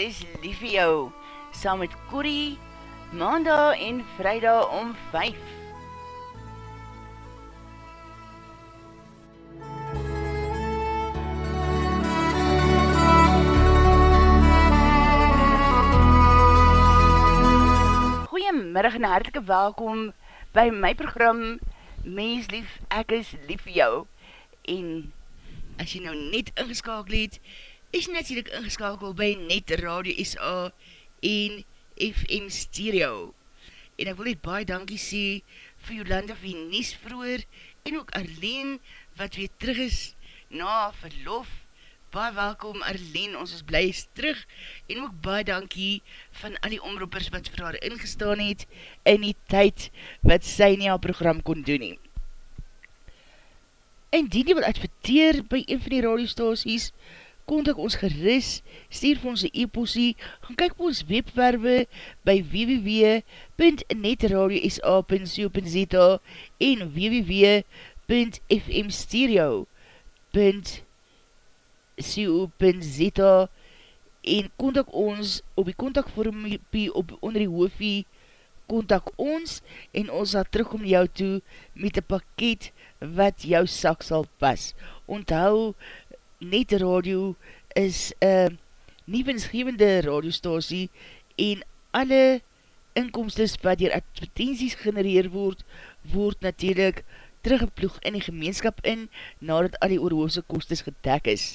Ek is lief vir jou, saam met Corrie, maandag en vrijdag om 5. Goeiemiddag en hartelike welkom by my program Mens lief, ek is lief vir jou. En as jy nou net ingeskakel het, is natuurlijk ingeskakel by Net Radio SA en FM Stereo. En ek wil net baie dankie sê vir Jolanda vir die Nies vroeger en ook Arleen wat weer terug is na verlof. Baie welkom Arleen, ons is blij is terug en ook baie dankie van al die omroepers wat vir haar ingestaan het in die tyd wat sy nie haar program kon doen nie. En die die wil adverteer by een van die radiostasies, kontak ons geris, stuur vir ons e-postie, gaan kyk op ons webwerwe by www.netradiosa.co.za en www.fmstereo.co.za en kontak ons op die kontakvormpie op onder die hoofie, kontak ons en ons sal terugkom jou toe met een pakket wat jou sak sal pas. Onthou, net radio is een nie winsgevende radiostasie en alle inkomstes wat dier advertenties genereer word, word natuurlijk teruggeploeg in die gemeenskap in, nadat al die oorhoofse kostes gedek is.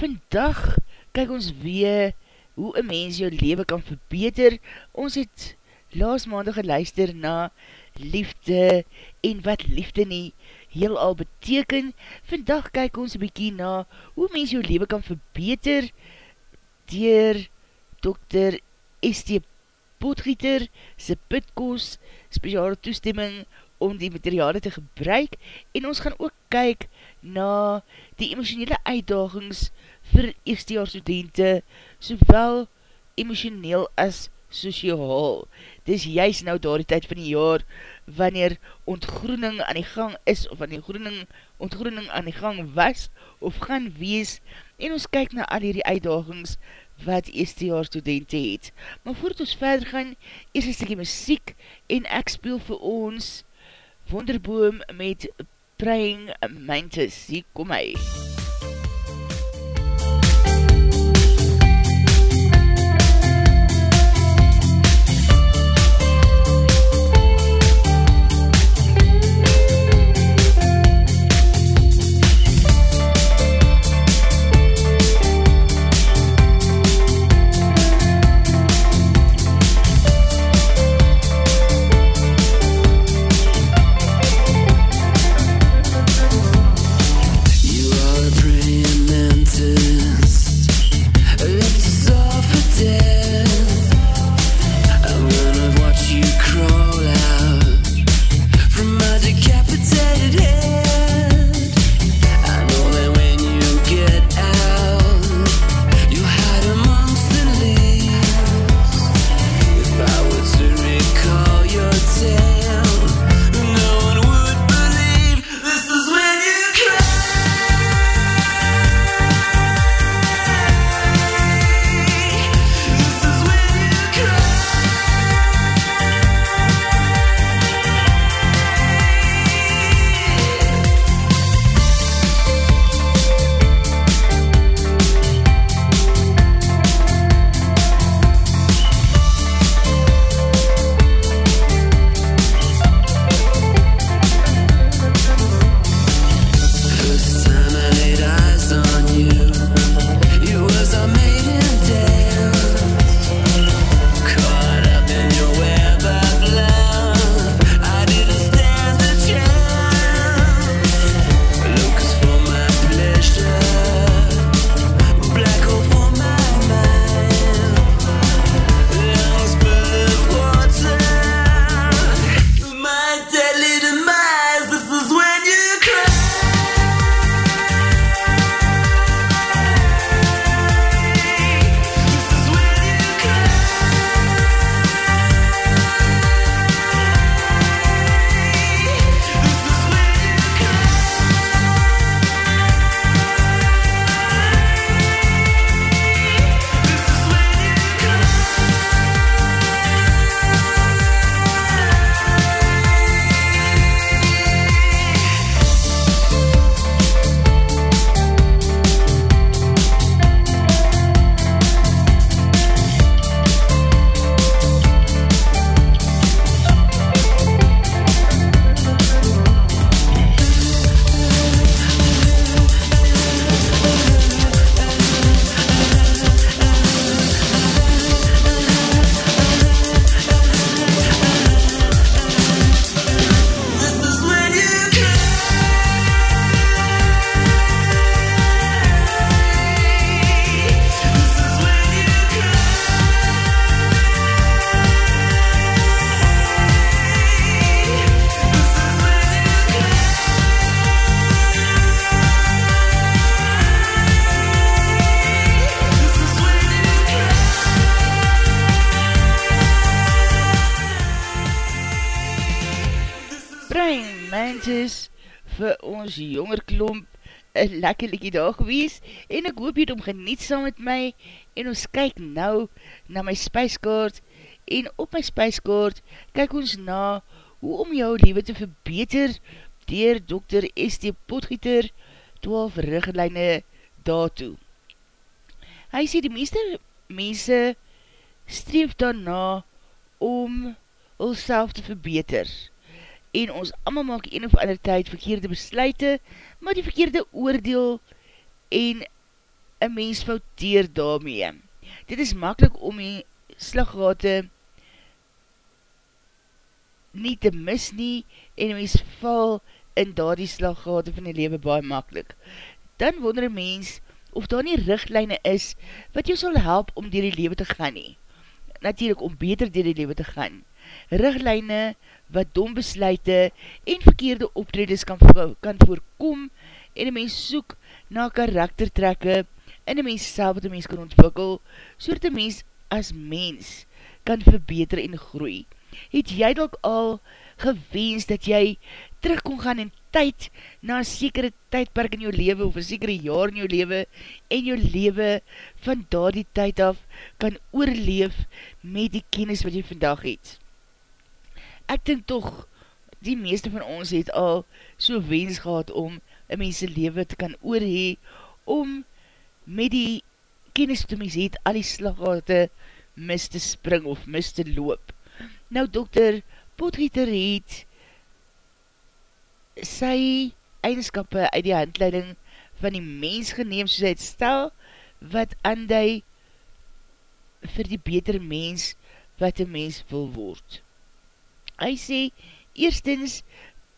Vandag kyk ons weer hoe een mens jou leven kan verbeter. Ons het laas maandag geluister na liefde en wat liefde nie heel al beteken. Vandag kyk ons een bykie na hoe mens jou leven kan verbeter dier Dr. S.T. Potgieter sy pitkos speciale toestemming om die materiale te gebruik en ons gaan ook kyk na die emotionele uitdagings vir eerstejaar studenten sowel emotioneel as sociaal. Dis juist nou daar die tyd van die jaar wanneer ontgroening aan die gang is of wanneer groening, ontgroening aan die gang was of gaan wees en ons kyk na al die uitdagings wat eerste jaar studenten het. Maar voordat ons verder gaan, is een stukje muziek en ek speel vir ons Wonderboom met Praying Mantis. Hier kom hy. MUZIEK een lekker liekie dag gewees en ek hoop jy het om geniet saam met my en ons kyk nou na my spijskaart en op my spijskaart kyk ons na hoe om jou leven te verbeter dier Dr. S.T. Potgieter 12 richtlijne daartoe. Hy sê die meeste mense streef daarna om ons te verbeter. En ons allemaal maak een of ander tyd verkeerde besluite, maar die verkeerde oordeel en een mens fouteer daarmee. Dit is makkelijk om die slaggate nie te mis nie en mens val in daar die slaggate van die leven baie makkelijk. Dan wonder een mens of daar nie richtlijne is wat jou sal help om dier die leven te gaan nie natuurlijk om beter dier die lewe te gaan. Richtlijne wat dom besluite en verkeerde optreders kan, kan voorkom en een mens soek na karaktertrekke en een mens self wat een mens kan ontwikkel, so dat een mens as mens kan verbeter en groei. Het jy ook al gewens dat jy terug kon gaan in tyd na een sekere tydperk in jou leven of een sekere jaar in jou leven en jou leven van daar die tyd af kan oorleef met die kennis wat jy vandag het. Ek dink toch, die meeste van ons het al so wens gehad om een mense leven te kan oorhee, om met die kennis die mens het, al die slaggate mis te spring of mis te loop. Nou, dokter Potgieter het sy eigenskappe uit die handleiding van die mens geneem soos hy het stel wat andui vir die beter mens wat die mens wil word. Hy sê, eerstens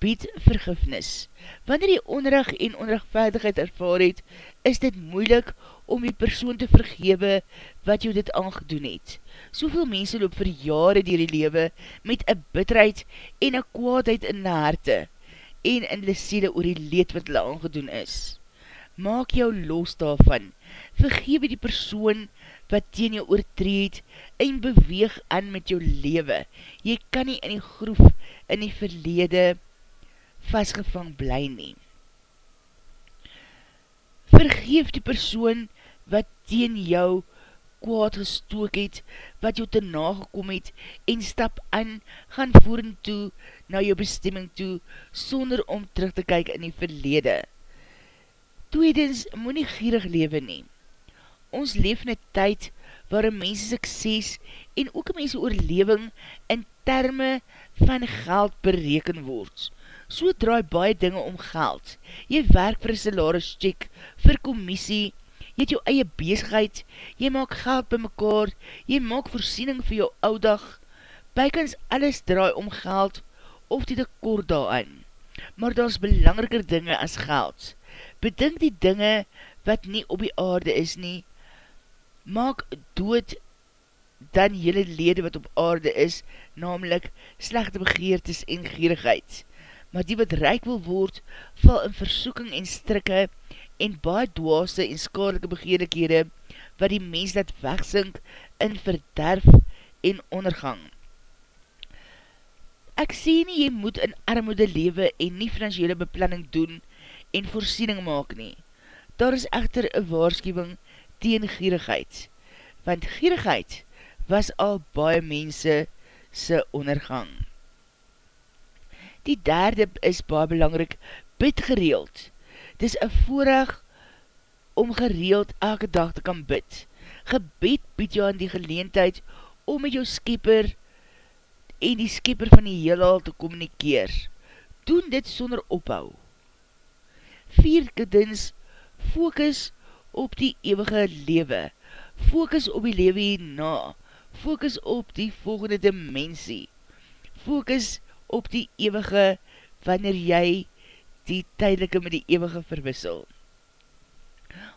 bied vergifnis. Wanneer die onrecht en onrechtvaardigheid ervaar het, is dit moeilik om die persoon te vergewe wat jou dit aangedoen het. Soveel mense loop vir jare dier die lewe met een bitterheid en een kwaadheid in die harte en in die siele oor die leed wat hulle aangedoen is. Maak jou los daarvan, vergewe die persoon wat teen jou oortreed en beweeg aan met jou lewe. Jy kan nie in die groef in die verlede vastgevang bly nie. Vergeef die persoon wat teen jou kwaad gestook het, wat jou te nagekom het, en stap aan, gaan voeren toe, na jou bestemming toe, sonder om terug te kyk in die verlede. Tweedens, moet nie gierig leven nie. Ons leef in die tyd, waar een mense sukses, en ook een mense oorleving, in terme van geld bereken word. So draai baie dinge om geld. Jy werk vir een salaris check, vir commissie, jy het jou eie bezigheid, jy maak geld by mekaar, jy maak voorsiening vir jou oudag, bykans alles draai om geld, of die tekort daarin. Maar daar is belangriker dinge as geld. Bedink die dinge wat nie op die aarde is nie, maak dood dan jylle lede wat op aarde is, namelijk slechte begeertes en gierigheid. Maar die wat rijk wil word, val in versoeking en strikke, en baie dwaase en skadelike begeerlikhede wat die mens dat wegsink in verderf en ondergang. Ek sê nie, jy moet in armoede lewe en nie financiële beplanning doen en voorsiening maak nie. Daar is echter een waarschuwing teen gierigheid, want gierigheid was al baie mense sy ondergang. Die derde is baie belangrik, bid gereeld dis een voorrecht om gereeld elke dag te kan bid. Gebed bied jou aan die geleentheid om met jou skipper en die skipper van die heelal te communikeer. Doen dit sonder ophou. Vierkedins, focus op die eeuwige lewe. Focus op die lewe hierna. Focus op die volgende dimensie. Focus op die eeuwige wanneer jy die tydelike met die eeuwige verwissel.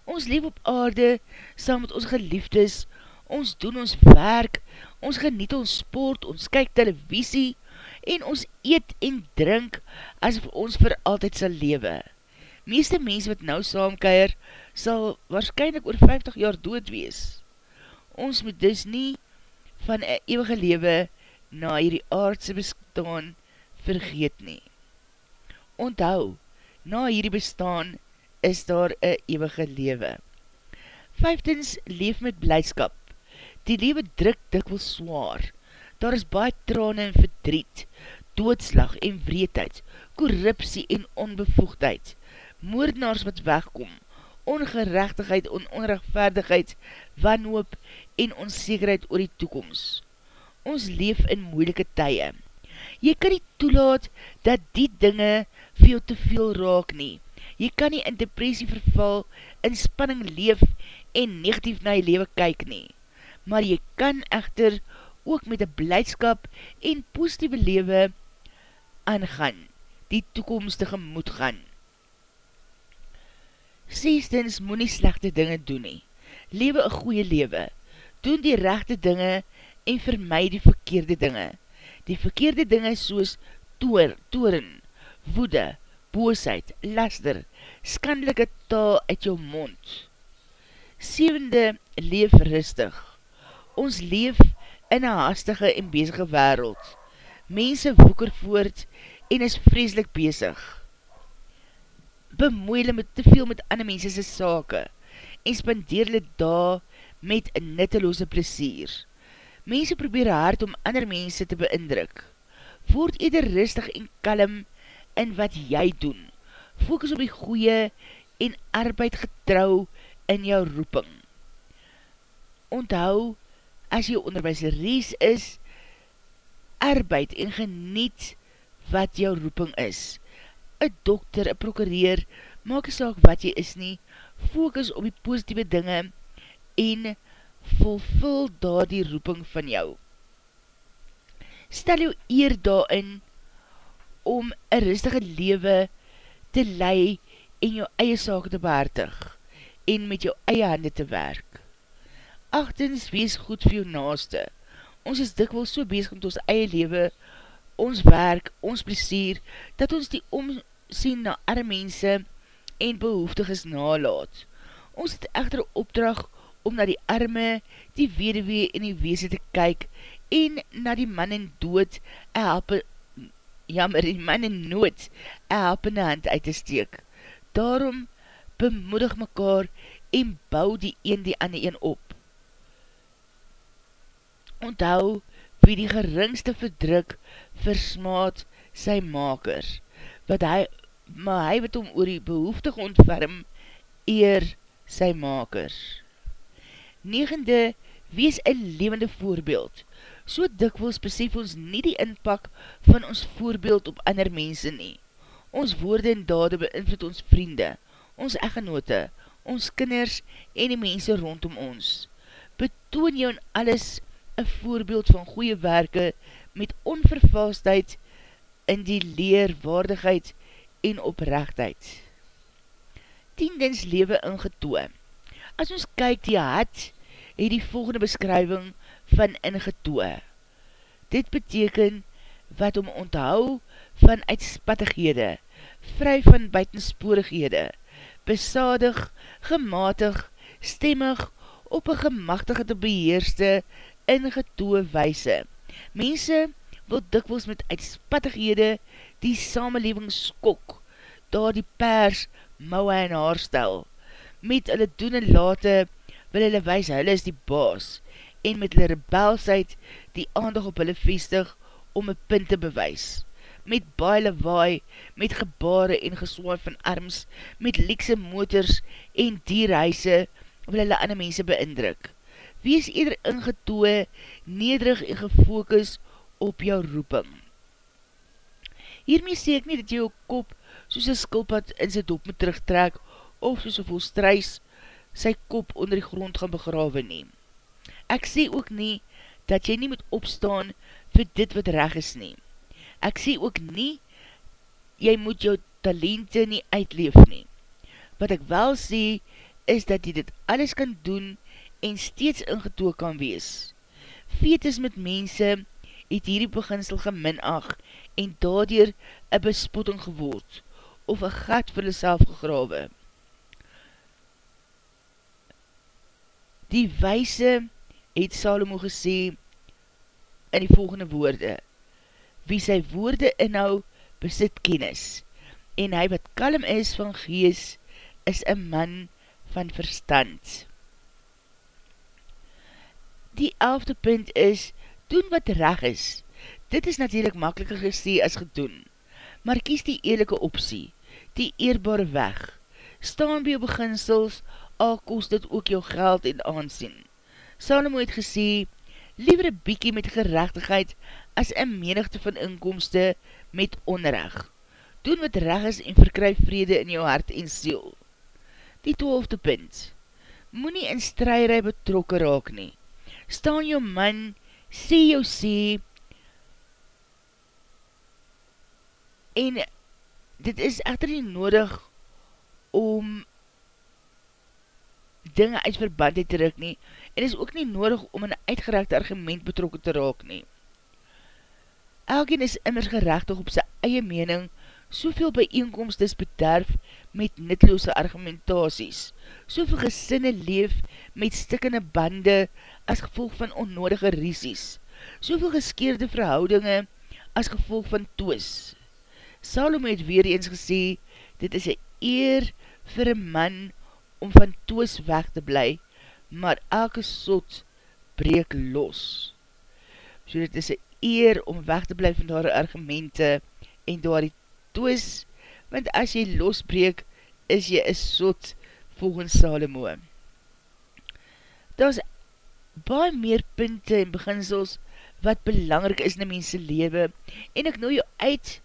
Ons leef op aarde, saam met ons geliefdes, ons doen ons werk, ons geniet ons sport, ons kyk televisie, en ons eet en drink, asof ons vir altyd sal lewe. Meeste mens wat nou saamkeier, sal waarschijnlijk oor 50 jaar dood wees. Ons moet dus nie van een eeuwige lewe na hierdie aardse bestaan vergeet nie onthou, na hierdie bestaan is daar een eeuwige lewe. Vijftens, leef met blijdskap. Die lewe druk dikwels zwaar. Daar is baie trane en verdriet, doodslag en vreedheid, korruptie en onbevoegdheid, moordenaars wat wegkom, ongerechtigheid en onrechtvaardigheid, wanhoop en onzekerheid oor die toekomst. Ons leef in moeilike tye. Jy kan nie toelaat dat die dinge veel te veel raak nie. Jy kan nie in depressie verval, in spanning leef en negatief na jy lewe kyk nie. Maar jy kan echter ook met een blijdskap en positieve lewe aangaan, die toekomstige moet gaan. Sestens, moet nie slechte dinge doen nie. Lewe een goeie lewe. Doen die rechte dinge en vermy die verkeerde dinge. Die verkeerde dinge soos toer, toren, woede, boosheid, laster, skandelike taal uit jou mond. Sevende, leef rustig. Ons leef in een haastige en bezige wereld. Mense woeker voort en is vreselik bezig. Bemoeile met te veel met ander mense sake en spandeer hulle daar met een nutteloze plesier. Mense probeer hard om ander mense te beindruk. Voort eder rustig en kalm in wat jy doen. Focus op die goeie en arbeid getrouw in jou roeping. Onthou, as jy onderwijseries is, arbeid en geniet wat jou roeping is. Een dokter, een prokureer, maak jy saak wat jy is nie, focus op die positieve dinge en volvul daar die roeping van jou. Stel jou eer daarin om een rustige lewe te lei en jou eie saak te behartig en met jou eie hande te werk. Achtens, wees goed vir jou naaste. Ons is dikwels so bezig met ons eie lewe, ons werk, ons plezier, dat ons die omsien na arme mense en behoeftiges nalaat. Ons het echter opdrag om na die arme, die wederwee en die weese te kyk en na die man in dood en helpe, jammer, die man in nood en helpende hand uit te steek. Daarom bemoedig mekaar en bou die een die ander een op onthou wie die geringste verdruk versmaat sy maker, wat hy, maar hy wat om oor die behoeftig ontferm eer sy maker. Negende, wees een levende voorbeeld. So dikwels besef ons nie die inpak van ons voorbeeld op ander mense nie. Ons woorde en dade beïnvloed ons vriende, ons eggenote, ons kinders en die mense rondom ons. Betoon jou in alles een voorbeeld van goeie werke met onvervalsheid in die leerwaardigheid en oprechtheid. Tiendens lewe in getoe. As ons kyk die had, het die volgende beskrywing van in getoe. Dit beteken wat om onthou van uitspattighede, vry van buitensporighede, besadig, gematig, stemmig, op een gemachtige te beheerste ingetoe weise. Mense wil dikwels met uitspattighede die samenleving skok, daar die pers mouwe en haar stel. Met hulle doen en late wil hulle wees hulle is die baas en met hulle rebelsheid die aandag op hulle vestig om een punt te bewys. Met baie lawaai, met gebare en geswaai van arms, met lekse motors en dierhuise wil hulle ander mense beindruk wees eerder ingetoe, nederig en gefokus op jou roeping. Hiermee sê ek nie dat jy jou kop soos een skilpad in sy dop moet terugtrek of soos een volstruis sy kop onder die grond gaan begrawe neem. Ek sê ook nie dat jy nie moet opstaan vir dit wat reg is nie. Ek sê ook nie jy moet jou talente nie uitleef nie. Wat ek wel sê is dat jy dit alles kan doen en steeds ingetoe kan wees. Fetus met mense het hierdie beginsel geminag en daardoor een bespotting geword of een gat vir hulle gegrawe. Die wijse het Salomo gesê in die volgende woorde Wie sy woorde inhou, besit kennis. en hy wat kalm is van gees, is een man van verstand. Die elfde punt is, doen wat reg is. Dit is natuurlijk makkeliker gesê as gedoen, maar kies die eerlijke optie, die eerbare weg. Staan by jou beginsels, al kost dit ook jou geld en aansien. Salomo het gesê, liever een bykie met gerechtigheid as een menigte van inkomste met onrecht. Doen wat reg is en verkryf vrede in jou hart en siel. Die twaalfde punt. Moe nie in strijderij betrokke raak nie. Staan jou man, sê jou sê, en dit is echter nie nodig om dinge uit verband te ruk nie, en is ook nie nodig om in een uitgerechte argument betrokken te raak nie. Elkeen is immers gerechtig op sy eie mening, soveel bijeenkomst is bederf met nitloose argumentaties, soveel gesinne leef met stikkende bande as gevolg van onnodige risies, soveel geskeerde verhoudinge as gevolg van toos. Salome het weer eens gesê, dit is een eer vir een man om van toos weg te bly, maar elke sot breek los. So dit is een eer om weg te bly van daar argumente en daar die toos, want as jy losbreek, is jy een sot volgens Salomo. Daar is baie meer punte en beginsels wat belangrik is in die mense lewe en ek nou jou uit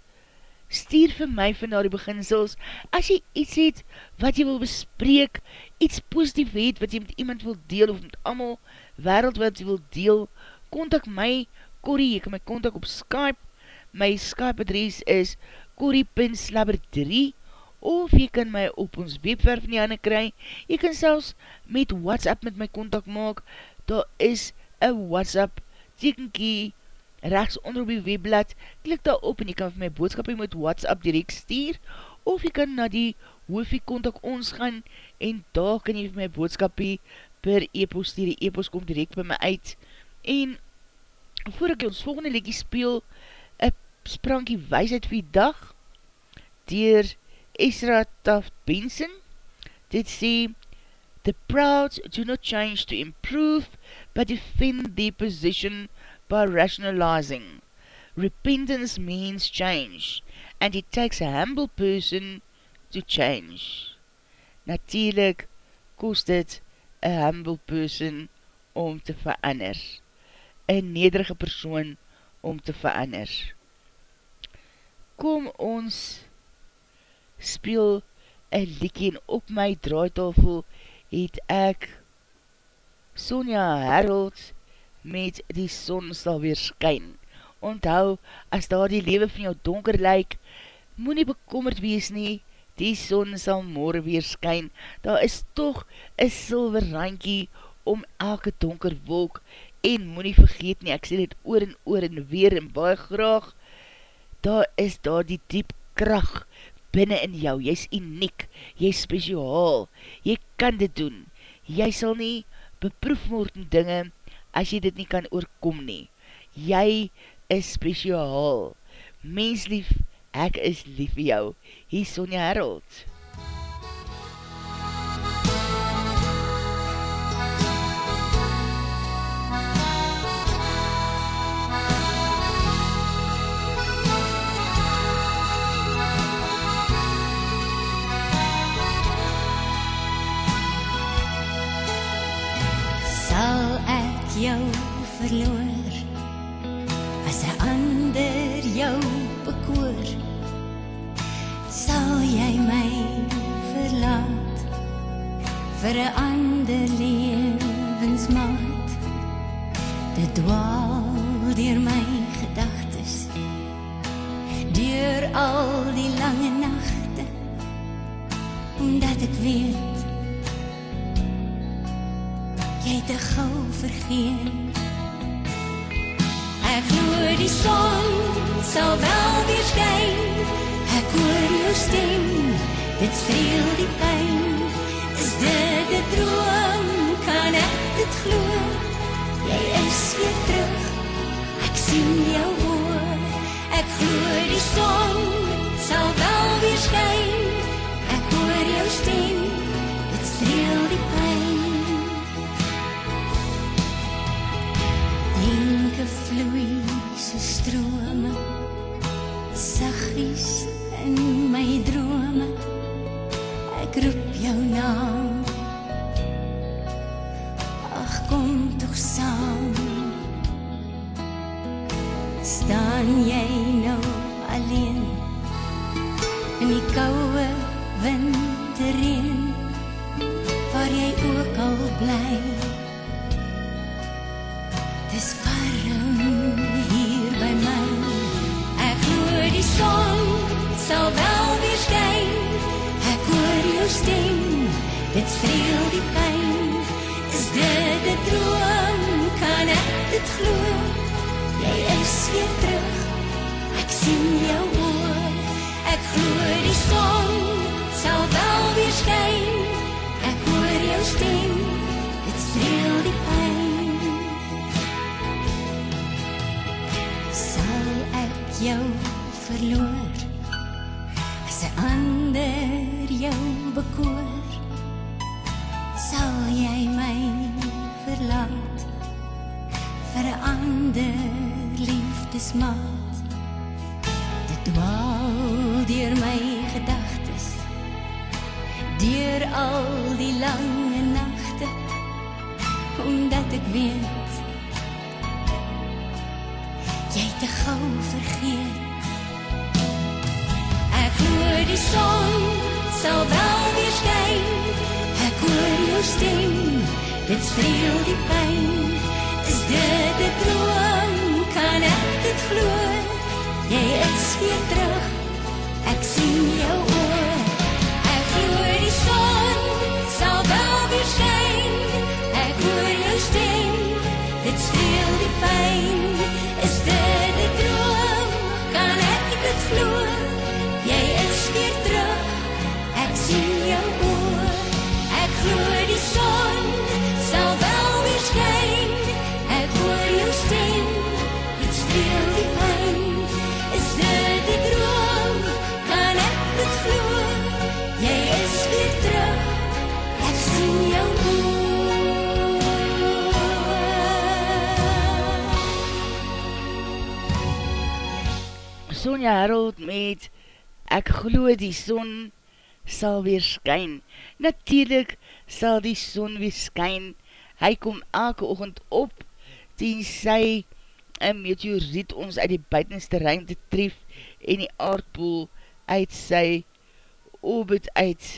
stuur vir my van daar die beginsels, as jy iets het wat jy wil bespreek, iets positief het wat jy met iemand wil deel, of met amal wereld wat jy wil deel, kontak my, Corrie, jy kan my kontak op Skype, my Skype adres is corrie.slabber3, of jy kan my op ons webwerf die handen kry, jy kan selfs met WhatsApp met my kontak maak, daar is een WhatsApp tekenkie, rechts onder op die webblad, klik daar op en jy kan vir my boodskap met WhatsApp direct stuur, of jy kan na die hoofie kontak ons gaan, en daar kan jy vir my boodskap per e-post die e-post kom direct by my uit, en voor ek ons volgende lekkie speel, sprankie wijsheid vir die dag, dier Esra Taft Benson, dit sê, The proud do not change to improve, but defend their position by rationalizing. Repentance means change, and it takes a humble person to change. Natuurlijk kost het a humble person om te verander. Een nederige persoon om te verander. Kom ons speel een liekie en op my draaitafel het ek Sonja Harold met die son sal weer skyn. Onthou, as daar die lewe van jou donker lyk, moet nie bekommerd wees nie, die son sal morgen weer skyn. Daar is toch een silver randkie om elke donker wolk en moet nie vergeet nie, ek sê dit oor en oor en weer en baie graag, daar is daar die diep kracht binnen in jou, jy is uniek, jy is speciaal, jy kan dit doen, jy sal nie beproef word in dinge, as jy dit nie kan oorkom nie. Jy is speciaal. Mens lief, ek is lief vir jou. Hier Sonja Harold. Jou verloor. As 'n ander jou bekoor sal jy my verlaat. Vir 'n ander lewensmaat. Dit dwaal deur my gedagtes. Deur al die lange nagte omdat ek weet sal wel weer skyn. Ek hoor jou stem, dit streel die pyn. Is dit 'n droom? Kan ek dit glo? Jy is weer terug. Ek sien jou oor. Ek glo die son sal wel weer skyn. Ek hoor jou stem, dit streel die pyn. Denke vloei so strome, in my drome. Ek roep jou naam. Is weer terug. Ek sien jou oë. Ek glo die son sal wel weer skyn. Ek hoor jou stem, dit streel die pyn. Sal ek jou verloor? As 'n ander jou bekoor, sal jy my verlaat vir ander liefdesmaat. Dit dwaal deur my gedagtes, deur al die lange nagte, omdat ek weet jy te gou vergeet. Ek hoor die son sal wel weer skyn. Ek hoor jou stem, dit streel die pyn. Is dit 'n droom? Kan ek dit glo? Jy is weer terug. Ek sien jou oë. Ek hoor die son Sonja Harold met Ek glo die son sal weer skyn. Natuurlijk sal die son weer skyn. Hy kom elke oogend op, ten sy een meteoriet ons uit die buitenste ruimte tref en die aardpoel uit sy orbit uit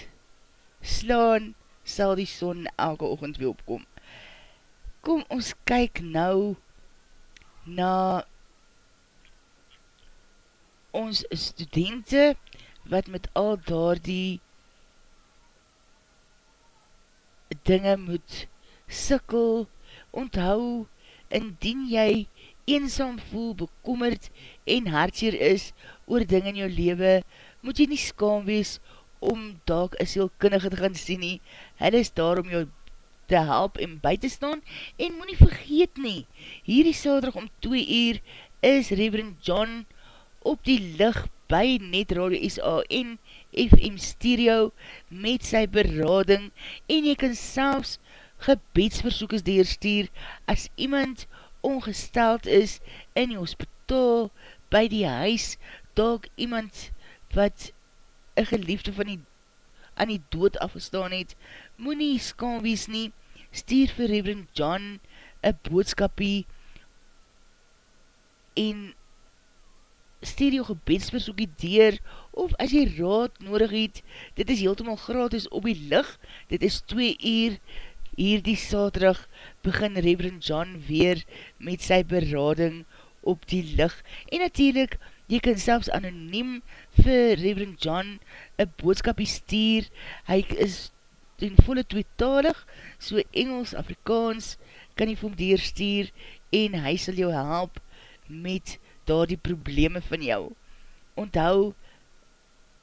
slaan, sal die son elke oogend weer opkom. Kom ons kyk nou na ons studente wat met al daar die dinge moet sikkel, onthou, indien jy eenzaam voel, bekommerd en hartseer is oor ding in jou lewe, moet jy nie skaam wees om daak een sielkinnige te gaan sien nie. Hulle is daar om jou te help en by te staan en moet nie vergeet nie, hierdie saterdag om 2 uur is Reverend John op die licht by Net Radio SAN FM Stereo met sy berading en jy kan selfs gebedsversoekes deurstuur as iemand ongesteld is in die hospitaal, by die huis, dalk iemand wat een geliefde van die, aan die dood afgestaan het, moet nie skaam wees nie, stuur vir Reverend John een boodskapie en stuur jou gebedsversoekie deur, of as jy raad nodig het, dit is heeltemal gratis op die licht, dit is 2 uur, hier die saterdag, begin Reverend John weer met sy berading op die licht, en natuurlijk, jy kan selfs anoniem vir Reverend John een boodskapie stuur, hy is ten volle tweetalig, so Engels, Afrikaans, kan jy vir hom deurstuur, en hy sal jou help met daar die probleme van jou. Onthou,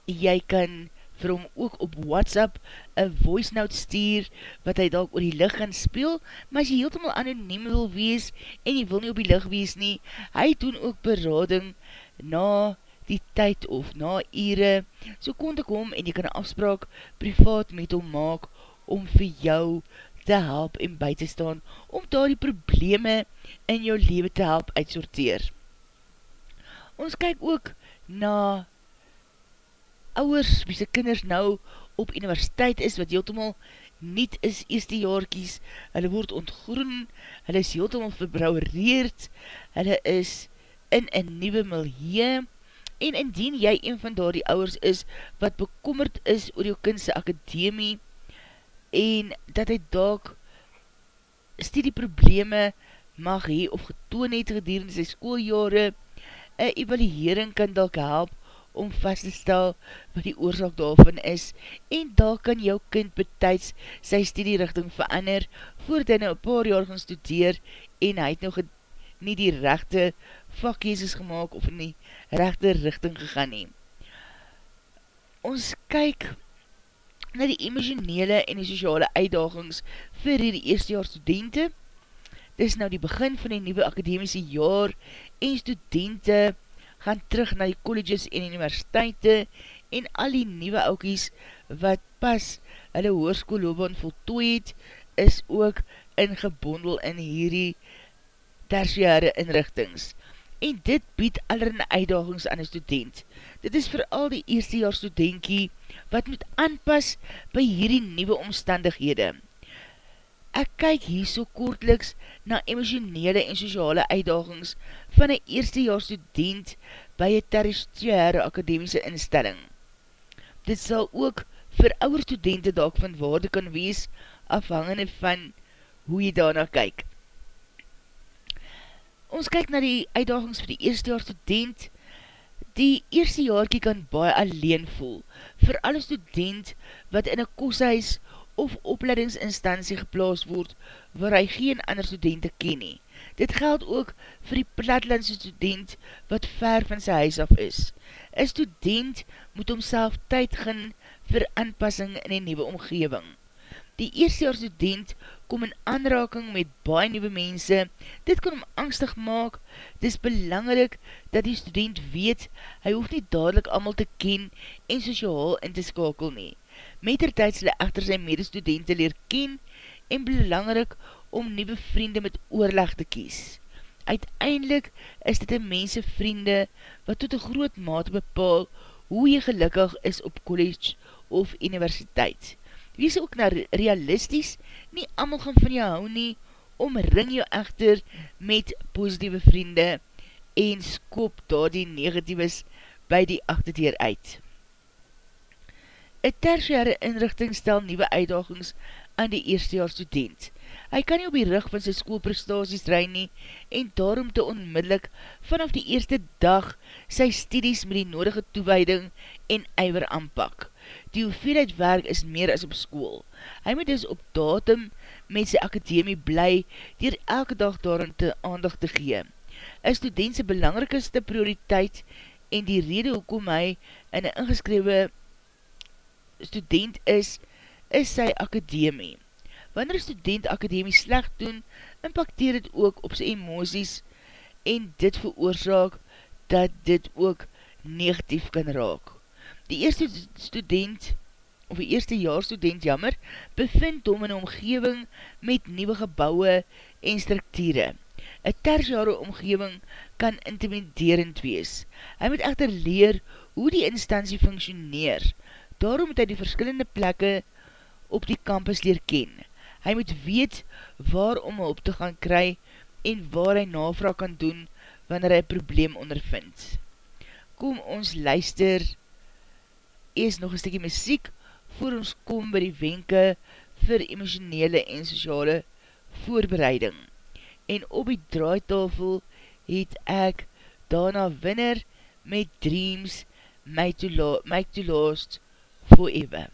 jy kan vir hom ook op WhatsApp een voice note stuur, wat hy dalk oor die licht gaan speel, maar as jy heeltemal anoniem wil wees, en jy wil nie op die licht wees nie, hy doen ook berading na die tyd of na ure, so kontak hom en jy kan afspraak privaat met hom maak om vir jou te help en by te staan, om daar die probleme in jou leven te help uitsorteer. Ons kyk ook na ouwers, wie sy kinders nou op universiteit is, wat heeltemal niet is eerste jaarkies, hulle word ontgroen, hulle is heeltemal verbrouwereerd, hulle is in een nieuwe milieu, en indien jy een van daar die ouwers is, wat bekommerd is oor jou kindse akademie, en dat hy daak studieprobleme mag hee of getoon het gedurende sy schooljare, een evaluering kan dalk help om vast te stel wat die oorzaak daarvan is en daar kan jou kind betijds sy studierichting verander voordat hy nou een paar jaar gaan studeer en hy het nog nie die rechte vakkeeses gemaakt of in die rechte richting gegaan nie. Ons kyk na die emotionele en die sociale uitdagings vir die eerste jaar studenten. Dit is nou die begin van die nieuwe akademiese jaar en studenten gaan terug na die colleges en universiteite en al die nieuwe oukies wat pas hulle hoorskoolloobaan voltooi het, is ook ingebondel in hierdie tertiare inrichtings. En dit bied allerhande uitdagings aan die student. Dit is vooral die eerste jaar studentkie wat moet aanpas by hierdie nieuwe omstandighede. Ek kyk hier so kortliks na emotionele en sociale uitdagings van een eerstejaars student by een tertiaire akademiese instelling. Dit sal ook vir ouwe studenten dalk van waarde kan wees afhangende van hoe jy daarna kyk. Ons kyk na die uitdagings vir die eerstejaars student. Die eerste jaarkie kan baie alleen voel vir alle student wat in een koshuis of opleidingsinstantie geplaas word waar hy geen ander studenten ken nie. Dit geld ook vir die platlandse student wat ver van sy huis af is. Een student moet homself tyd gin vir aanpassing in die nieuwe omgeving. Die eerste jaar student kom in aanraking met baie nieuwe mense. Dit kan hom angstig maak. Dit is belangrik dat die student weet, hy hoef nie dadelijk allemaal te ken en sociaal in te skakel nie. Metertijd sal hy achter sy medestudenten leer ken en belangrik om nieuwe vriende met oorleg te kies. Uiteindelik is dit een mense vriende wat tot een groot mate bepaal hoe jy gelukkig is op college of universiteit. Wees ook na realisties, nie allemaal gaan van jou hou nie, omring jou echter met positieve vriende en skop daar die negatiefes by die achterdeur uit. Een tertiare inrichting stel nieuwe uitdagings aan die eerste jaar student. Hy kan nie op die rug van sy schoolprestaties rein nie en daarom te onmiddellik vanaf die eerste dag sy studies met die nodige toewijding en eiwer aanpak. Die hoeveelheid werk is meer as op school. Hy moet dus op datum met sy akademie bly dier elke dag daarin te aandag te gee. Een studentse belangrikste prioriteit en die rede hoekom hy in een ingeskrewe student is, is sy akademie. Wanneer student akademie slecht doen, impacteer dit ook op sy emoties en dit veroorzaak dat dit ook negatief kan raak. Die eerste student, of die eerste jaar student jammer, bevind om in omgeving met nieuwe gebouwe en structure. Een tersjare omgeving kan intimiderend wees. Hy moet echter leer hoe die instantie functioneer, Daarom moet hy die verskillende plekke op die campus leer ken. Hy moet weet waar om hy op te gaan kry en waar hy navraag kan doen wanneer hy probleem ondervind. Kom ons luister eers nog een stukje muziek voor ons kom by die wenke vir emotionele en sociale voorbereiding. En op die draaitafel het ek daarna winner met Dreams Make to Last forever.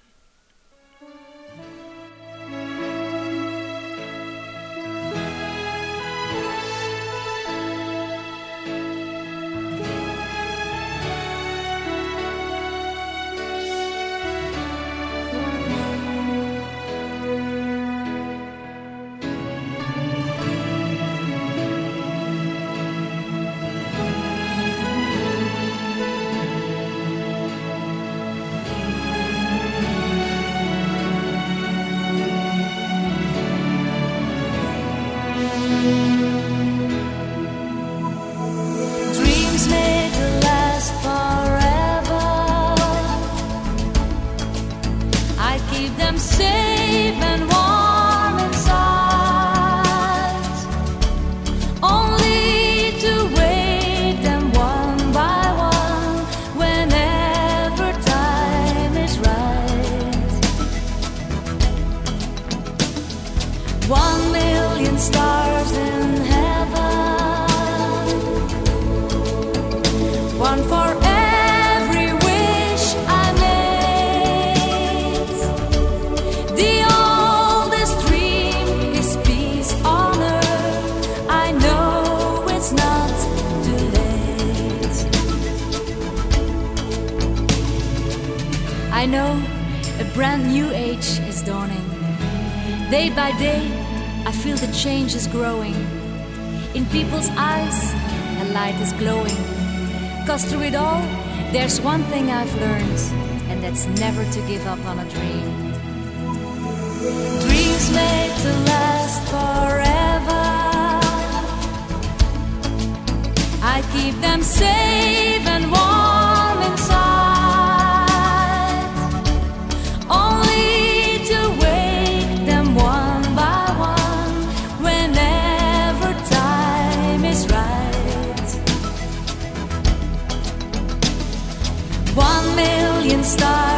Day by day, I feel the change is growing. In people's eyes, a light is glowing. Cause through it all, there's one thing I've learned, and that's never to give up on a dream. Dreams made to last forever. I keep them safe and warm inside. style.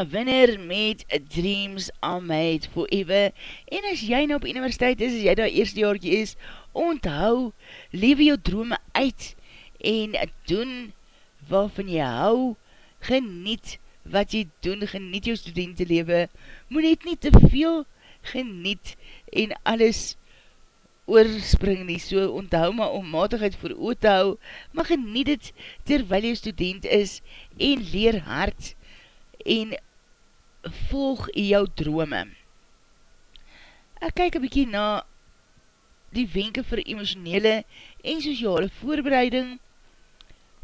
Dana Winner met Dreams are Made Forever. En as jy nou op universiteit is, as jy daar eerste jaartje is, onthou, lewe jou drome uit en doen waarvan jy hou, geniet wat jy doen, geniet jou studentenlewe, moet net nie te veel geniet en alles oorspring nie, so onthou maar om matigheid voor oor te hou, maar geniet het terwyl jy student is en leer hard en volg jou drome. Ek kyk een bykie na die wenke vir emotionele en sociale voorbereiding.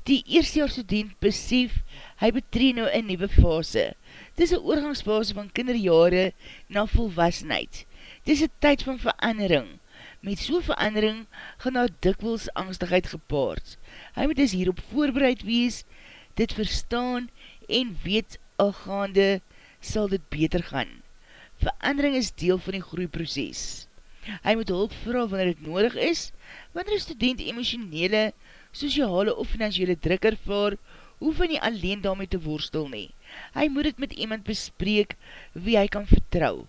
Die eerstejaar student besef, hy betree nou een nieuwe fase. Dit is een oorgangsfase van kinderjare na volwassenheid. Dit is een tyd van verandering. Met so verandering gaan daar dikwels angstigheid gepaard. Hy moet dus hierop voorbereid wees, dit verstaan en weet algaande sal dit beter gaan. Verandering is deel van die groeiproces. Hy moet hulp vraag wanneer het nodig is, wanneer een student emotionele, sociale of financiële druk ervaar, hoef hy nie alleen daarmee te worstel nie. Hy moet het met iemand bespreek wie hy kan vertrou,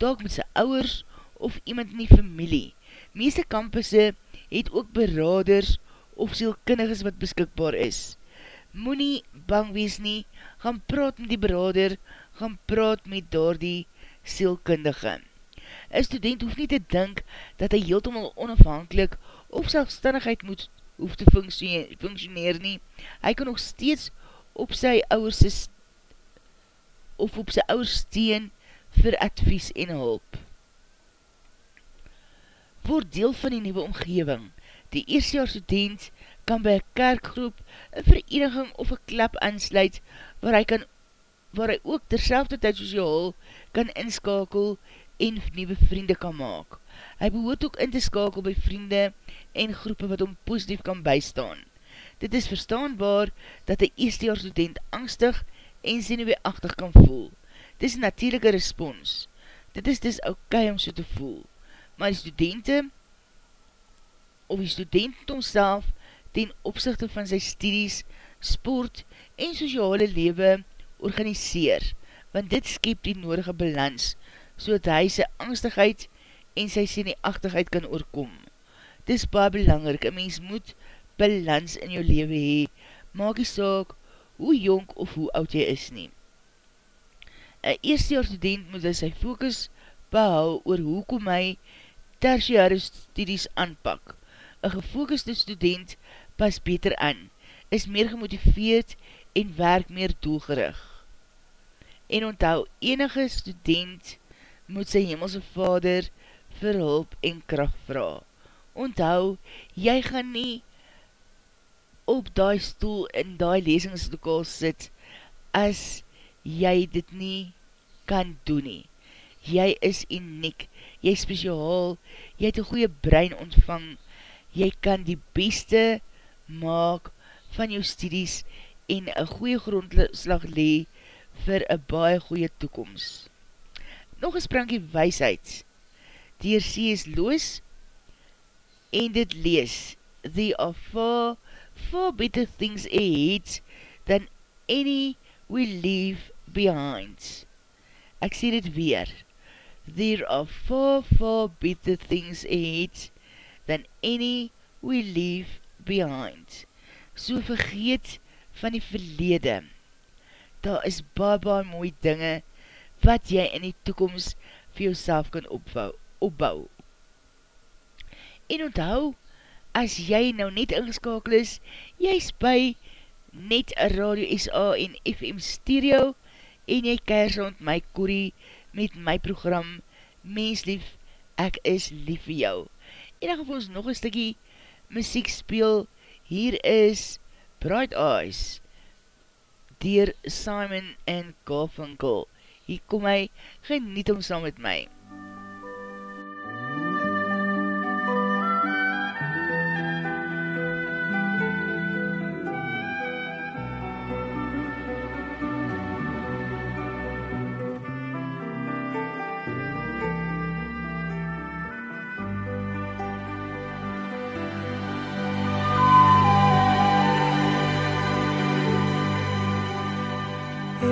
dalk met sy ouwers of iemand in die familie. Meeste kampusse het ook beraders of sielkinniges wat beskikbaar is. Moenie bang wees nie, gaan praat met die berader, gaan praat met daar die sielkundige. Een student hoef nie te dink dat hy heeltemal onafhankelijk of selfstandigheid moet hoef te functioneer nie. Hy kan nog steeds op sy ouwers of op sy ouwers steen vir advies en hulp. Word deel van die nieuwe omgeving. Die eerstejaar student kan by een kerkgroep, een vereniging of een klap aansluit waar hy, kan, waar hy ook terselfde tyd soos jou kan inskakel en nieuwe vriende kan maak. Hy behoort ook in te skakel by vriende en groepe wat hom positief kan bystaan. Dit is verstaanbaar dat die eerste jaar student angstig en zenuweachtig kan voel. Dit is natuurlijke respons. Dit is dus okay om so te voel. Maar die studenten of die student omself ten opzichte van sy studies sport en sociale lewe organiseer, want dit skep die nodige balans, so dat hy sy angstigheid en sy senieachtigheid kan oorkom. Dis baie belangrik, een mens moet balans in jou lewe hee, maak die saak hoe jong of hoe oud jy is nie. Een eerste jaar student moet hy sy focus behou oor hoe kom hy tertiare studies aanpak. Een gefokuste student pas beter aan, is meer gemotiveerd en werk meer doelgerig. En onthou, enige student moet sy hemelse vader vir hulp en kracht vraag. Onthou, jy gaan nie op die stoel in die leesingslokaal sit as jy dit nie kan doen nie. Jy is uniek, jy is speciaal, jy het een goeie brein ontvang, jy kan die beste maak van jou studies en een goeie grondslag lee vir een baie goeie toekomst. Nog een sprankie weisheid, dier C.S. Loos, en dit lees, There are far, far better things ahead than any we leave behind. Ek sê dit weer, There are far, far better things ahead than any we leave behind. So vergeet van die verlede. Daar is baie, baie mooie dinge wat jy in die toekomst vir jouself kan opbou. opbou. En onthou, as jy nou net ingeskakel is, jy is by net Radio SA en FM Stereo en jy keir rond my korie met my program Mens Lief, Ek is Lief vir jou. En dan gaan ons nog een stikkie muziek speel. Hier is Bright Eyes dier Simon en Garfunkel. Hier kom hy, geniet om saam met my.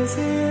Is it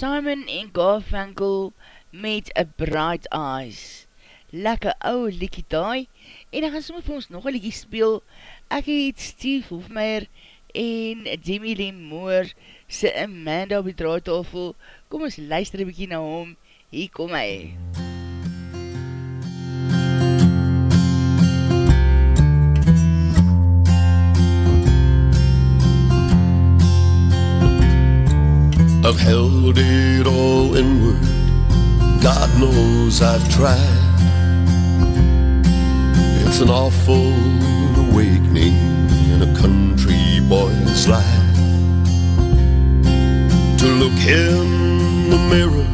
Simon en Garfunkel met A Bright Eyes. Lekke ouwe liekie daai, en dan gaan soms vir ons nog een liekie speel. Ek het Steve Hofmeyer en Demi Lee Moore sy Amanda op die draaitafel. Kom ons luister een bykie na hom. Hier kom hy. I've held it all inward. God knows I've tried. It's an awful awakening in a country boy's life. To look in the mirror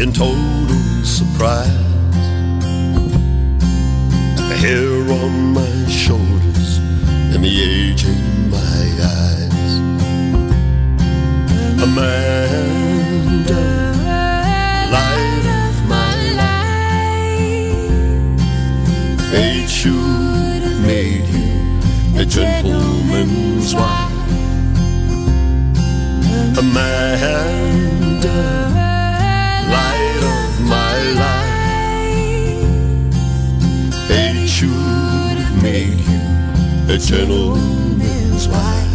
in total surprise. At the hair on my shoulders and the age in my eyes. Amanda, light of my life. Fate should have made you a gentleman's wife. Amanda, light of my life. Fate should have made you a gentleman's wife.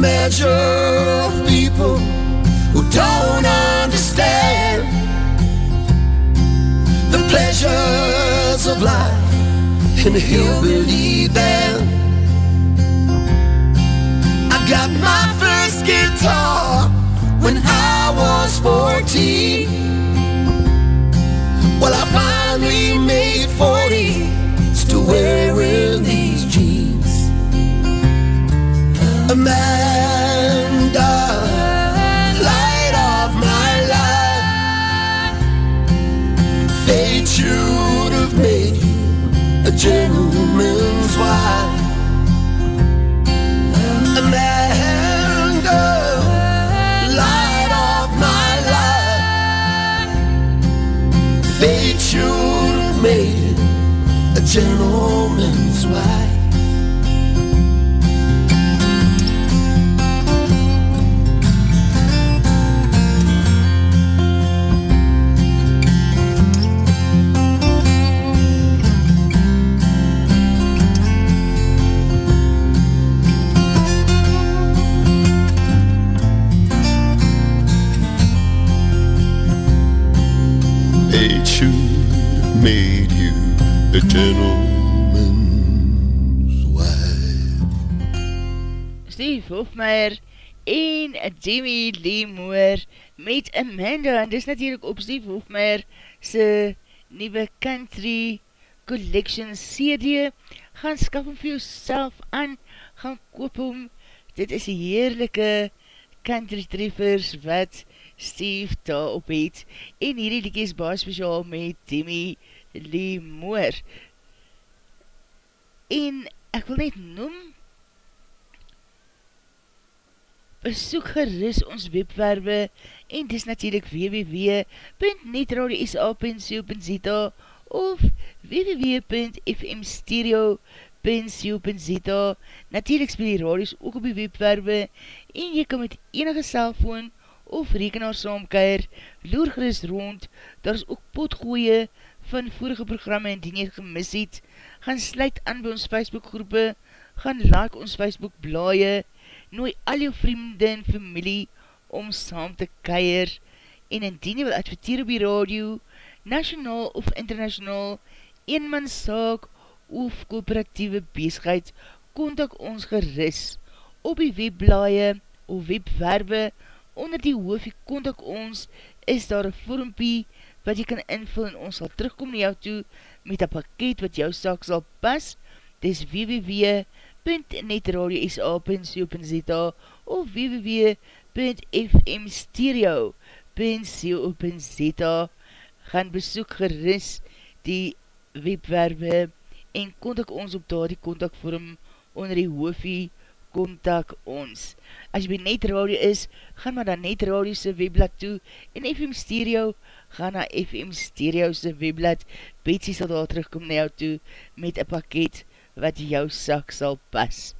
Measure of people who don't understand the pleasures of life in a hillbilly band. I got my first guitar when I was 14. Well, I finally made 40, still wearing Light of my life. Fate should have made you a gentleman's wife. Light of my life. Fate should have made a gentleman's wife. Made you a gentleman's wife. Steve Hofmeyer en Jamie Lee Moore met Amanda en dis natuurlijk op Steve Hofmeyer sy nieuwe country collection CD gaan skaf hom vir jouself aan gaan koop hom dit is die heerlijke country treffers wat Steve daar op het en hierdie liekie is baie speciaal met Demi Lee Moore en ek wil net noem besoek gerus ons webwerwe en dis natuurlijk www.netradio.sa.co.za of www.fmstereo.co.za Natuurlijk speel die radios ook op die webwerwe en jy kan met enige cellfoon of rekenaar saamkeer, loer gerust rond, daar is ook potgooie van vorige programme en die nie gemis het, gaan sluit aan by ons Facebook groepe, gaan like ons Facebook blaie, nooi al jou vriende en familie om saam te keier, en indien jy wil adverteer op die radio, nationaal of internationaal, eenmanszaak of kooperatieve bezigheid, kontak ons geris op die webblaie of webwerwe, onder die hoofie kontak ons, is daar een vormpie wat jy kan invul en ons sal terugkom na jou toe met een pakket wat jou saak sal pas, dis www.netradiosa.co.za of www.fmstereo.co.za gaan besoek geris die webwerwe en kontak ons op daar die kontakvorm onder die hoofie kontak ons. As jy by Net Radio is, gaan maar na Net Radio se webblad toe en FM Stereo, gaan na FM Stereo se webblad. Betsy sal daar terugkom na jou toe met een pakket wat jou sak sal pas.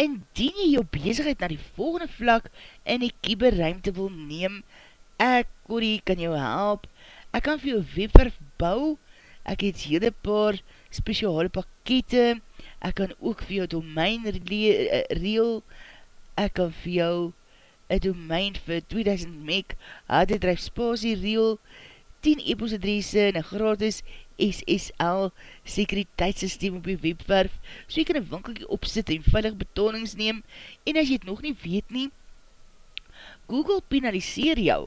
Indien jy jou bezigheid na die volgende vlak in die kieberruimte wil neem, ek, Corrie, kan jou help. Ek kan vir jou webwerf bou, ek het hele paar speciale pakete, ek kan ook vir jou domein reel, ek kan vir jou een domein vir 2000 meg harddrive spasie reel, 10 e-post adresse en een gratis SSL sekuriteitssysteem op die webwerf, so jy kan een winkelkie opsit en veilig betonings neem, en as jy het nog nie weet nie, Google penaliseer jou,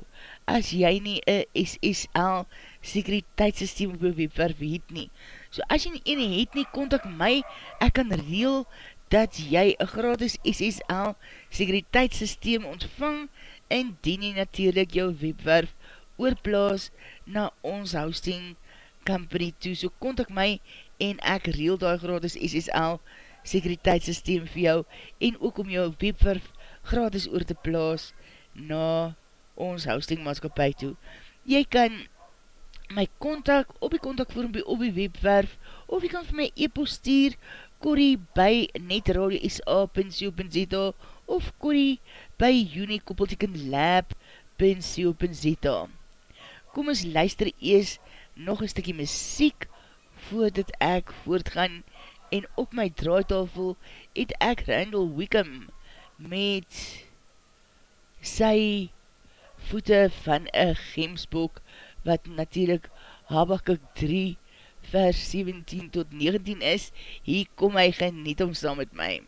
as jy nie een SSL sekuriteitssysteem op die webwerf het nie. So as jy nie ene het nie, kontak my, ek kan reel dat jy een gratis SSL sekuriteitssysteem ontvang, en dien jy natuurlijk jou webwerf oorplaas na ons hosting company toe, so kontak my en ek reel daar gratis SSL sekuriteitssysteem vir jou en ook om jou webwerf gratis oor te plaas na ons hosting maatskapie toe. Jy kan my kontak op die kontakvorm op die webwerf of jy kan vir my e-post stuur Corrie by netradio.sa.co.za of Corrie by unikoppeltekenlab.co.za Kom ons luister eers nog een stukkie muziek voordat ek voortgaan en op my draaitafel het ek Randall Wickham met sy voete van een gemsbok wat natuurlijk Habakkuk 3 vers 17 tot 19 is. Hier kom hy geniet om saam met my.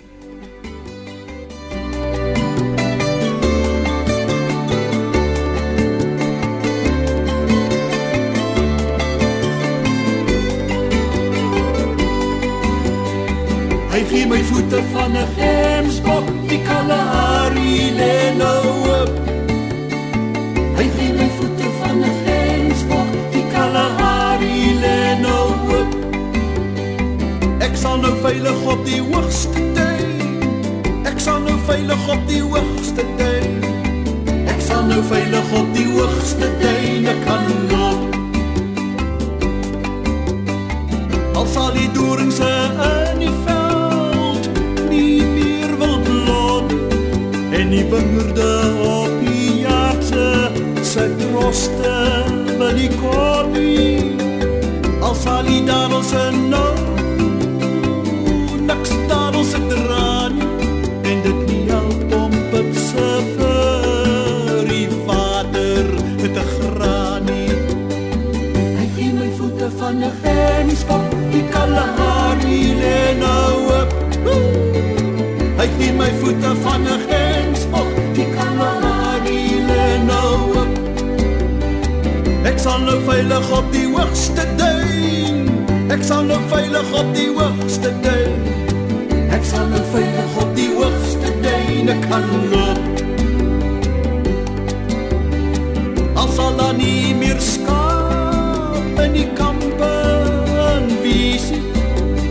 Hy gee my voete van 'n gemsbok, die Kalahari lê nou op. veilig op die hoogste duin. Ek sal nou veilig op die hoogste duin. Ek sal nou veilig op die hoogste duin, ek kan loop. Al sal die dorings in die veld en die wingerde op die jaartse sy troste by die korbie al sal die dadels en nou niks dadels ek draan en dit nie help om putse vir die vader met die granie hy gee my voete van die gemspot die kalahari le nou op Hy gee my voete van 'n gemspot, die Kalahari lê nou. Ek sal nou veilig op die hoogste duin. Ek sal nou veilig op die hoogste duin. Sal nou veilig op die hoogste duin, ek kan loop. Al sal daar nie meer skaap in die kampe en visie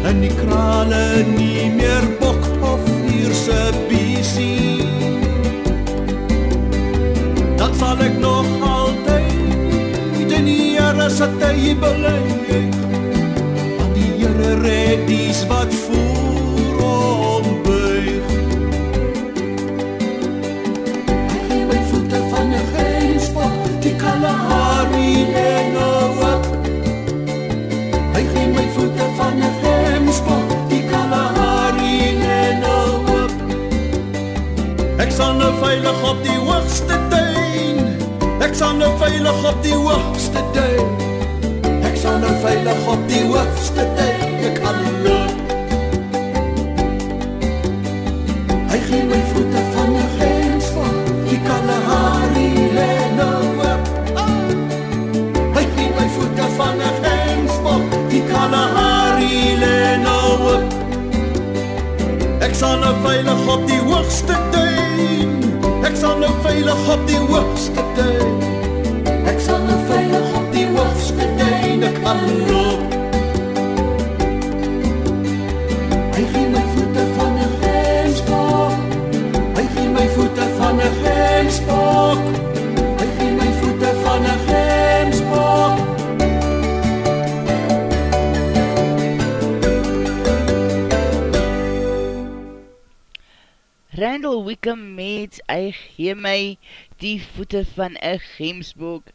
en die krale nie meer bok se bisie Dan sal ek nog altyd in die Heere se tye bely Want die Heere red dies wat Leen nou op Hy gee my voete van die geenspot Die Kalahari nou Ek sal nou veilig op die hoogste duin. Ek sal nou veilig op die hoogste duin. Ek sal nou veilig op die hoogste duin. Ek kan loop. Hy gee my voete sal nou veilig op die hoogste duin. Ek sal nou veilig op die hoogste duin. Ek sal nou veilig op die hoogste duin. Ek kan loop. Randall Wickham met Hy gee my die voete van een gemsbok.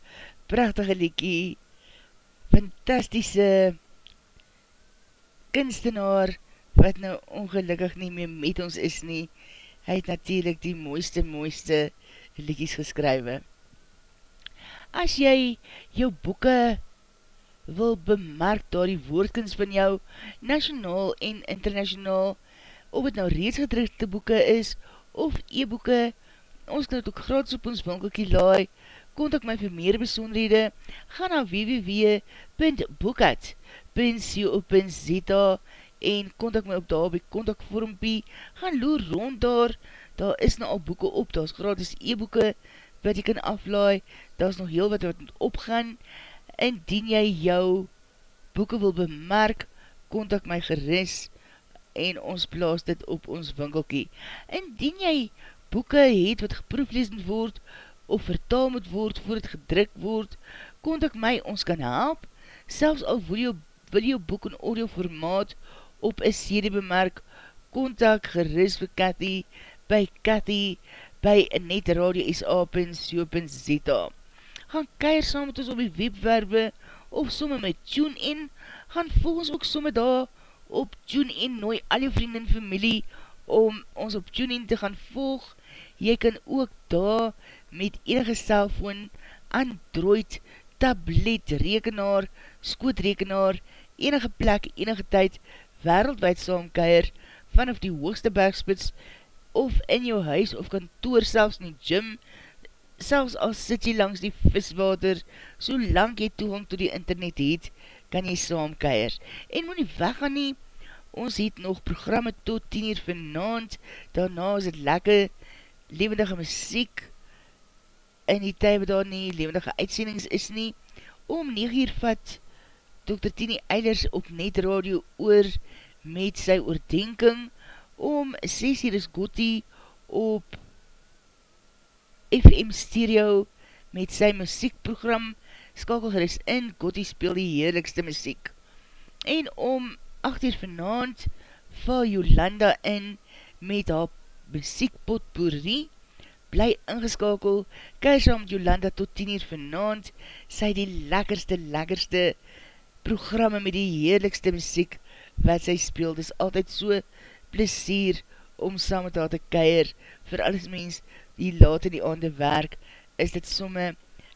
Prachtige liekie. Fantastische kunstenaar wat nou ongelukkig nie meer met ons is nie. Hy het natuurlijk die mooiste, mooiste liekies geskrywe. As jy jou boeke wil bemerk daar die woordkunst van jou, nationaal en internationaal, of het nou reeds gedrukte boeke is, of e-boeke, ons kan het ook gratis op ons winkelkie laai, kontak my vir meer besonderhede, ga na www.boekhat.co.za en kontak my op daar by kontakvormpie, gaan loer rond daar, daar is nou al boeke op, daar is gratis e-boeke, wat jy kan aflaai, daar is nog heel wat wat moet opgaan, en dien jy jou boeke wil bemerk, kontak my geris, en ons plaas dit op ons winkelkie. Indien jy boeke het wat geproefleesend word, of vertaal moet word voor het gedruk word, kontak my, ons kan help, selfs al wil jou, wil jou boek in audio formaat op een serie bemerk, kontak geris vir Cathy, by Cathy, by netradio.sa.co.za Gaan keir saam met ons op die webwerwe, of somme met TuneIn, gaan volg ons ook somme daar, op TuneIn, nooi al jou vriend en familie om ons op TuneIn te gaan volg. Jy kan ook daar met enige cellfoon, Android, tablet, rekenaar, skootrekenaar, enige plek, enige tyd, wereldwijd saamkeier, vanaf die hoogste bergspits, of in jou huis of kantoor, selfs in die gym, selfs al sit jy langs die viswater, so lang jy toegang to die internet het, kan jy saamkeier. En moet nie weggaan nie, ons het nog programme tot 10 uur vanavond, daarna is het lekker levendige muziek, in die tyd wat daar nie levendige uitsendings is nie, om 9 uur vat Dr. Tini Eilers op Net Radio oor met sy oordenking, om 6 uur is Gotti op FM Stereo met sy muziekprogram. Skakel gerust in, Gotti speel die heerlikste muziek. En om 8 uur vanavond val Jolanda in met haar muziekpotpourri, bly ingeskakel, kijk saam met Jolanda tot 10 uur vanavond, sy die lekkerste, lekkerste programme met die heerlikste muziek wat sy speel. Dit is altyd so plesier om saam met haar te keir, vir alles mens die laat in die aande werk, is dit somme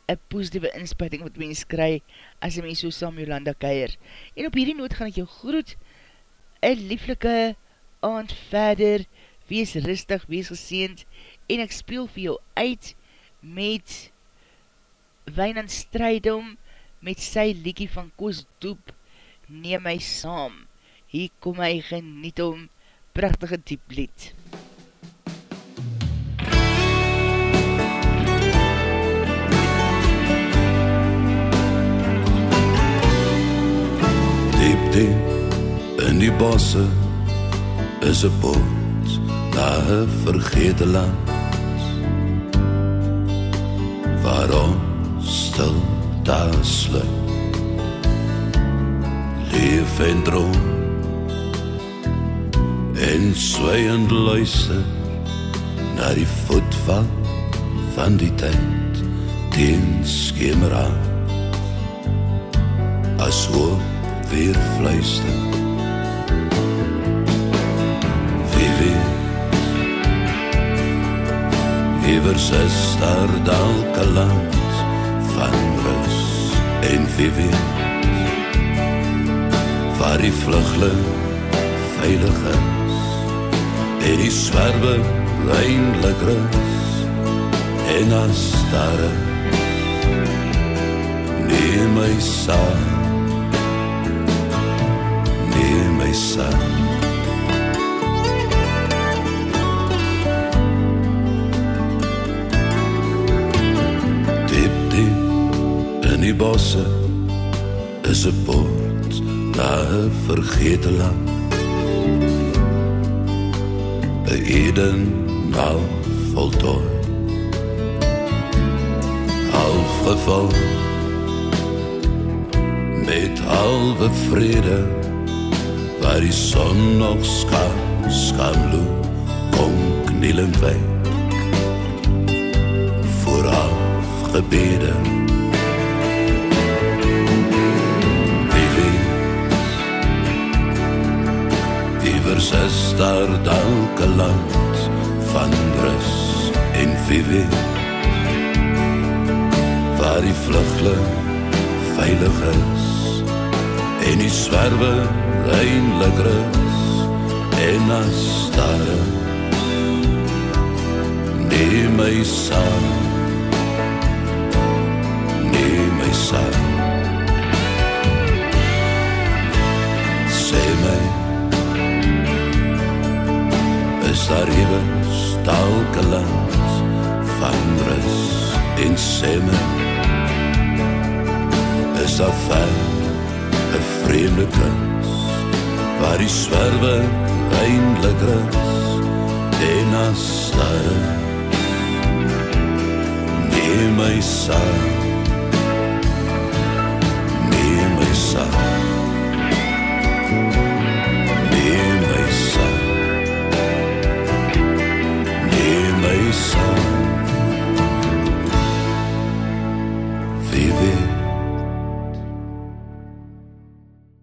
een positieve inspuiting wat mens kry as jy mens so saam Jolanda keier. En op hierdie noot gaan ek jou groet, een lieflike aand verder, wees rustig, wees geseend, en ek speel vir jou uit met Wijnand Strijdom, met sy liekie van Koos Doep, neem my saam, hier kom hy geniet om, prachtige diep lied. Diep in die bosse is 'n pad na 'n vergete land. Waar ons stil daar sluit leef en droom. En swayend luister na die voetval van die tyd teen skemeraan as hoop weer fluister. Wie weet, Iwers is daar dalk 'n land van rus en wie weet, waar die vlugling veilig is en die swerwe eindelijk rus. En as daar neem my saam son. Diep, diep in die bosse is 'n poort na 'n vergete land. 'n Eden nou voltooi. geval met halwe vrede waar die son nog skam skamlo kom knielend wyk vooraf gebede. Wie weet, Iewers is daar dalk 'n land van rus. En wie weet waar die vlugteling veilig is. En die swerwe eintlik rus en as daar. Neem my saam. Neem my saam. Sê my is daar ewens dalk 'n land van rus en sê my is daar ver 'n vreemde kus waar die swerwe eintlik rus en as daar neem my saam. Neem my saam. Neem my saam. Neem my saam